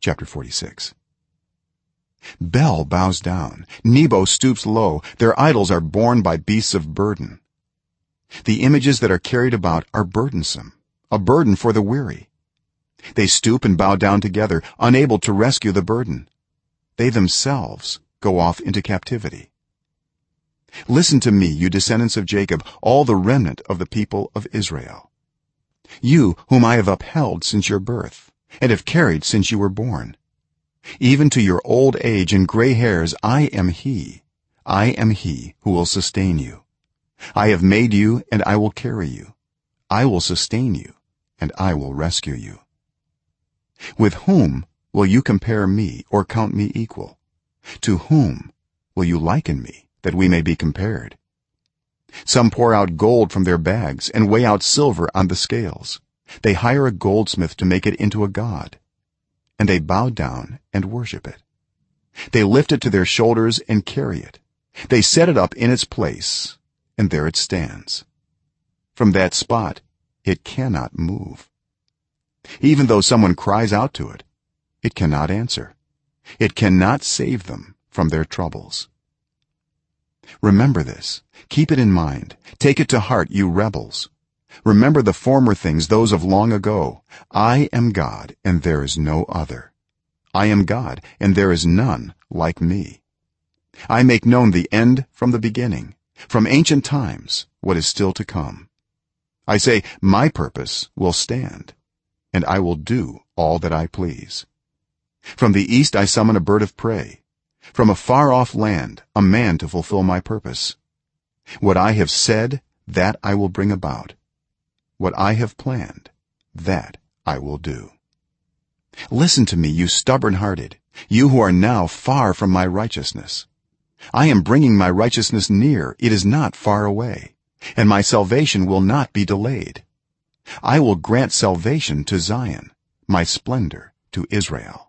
chapter 46 bel bows down. Nebo stoops low. Their idols are borne by beasts of burden. The images that are carried about are burdensome a burden for the weary. They stoop and bow down together unable to rescue the burden. They themselves go off into captivity. Listen to me you descendants of jacob all the remnant of the people of israel. You whom i have upheld since your birth and have carried since you were born. Even to your old age and gray hairs i am he. I am he who will sustain you. I have made you and i will carry you. I will sustain you and i will rescue you. With whom will you compare me or count me equal? To whom will you liken me that we may be compared? Some pour out gold from their bags and weigh out silver on the scales they hire a goldsmith to make it into a god and they bow down and worship it. They lift it to their shoulders and carry it. They set it up in its place and there it stands. From that spot it cannot move. Even though someone cries out to it it cannot answer. It cannot save them from their troubles. Remember this. Keep it in mind. Take it to heart you rebels remember the former things those of long ago. I am god and there is no other. I am god and there is none like me. I make known the end from the beginning from ancient times what is still to come. I say my purpose will stand and i will do all that i please. From the east i summon a bird of prey. From a far off land a man to fulfill my purpose. What i have said that i will bring about what i have planned that i will do. Listen to me you stubborn-hearted you who are now far from my righteousness. I am bringing my righteousness near it is not far away and my salvation will not be delayed. I will grant salvation to zion my splendor to israel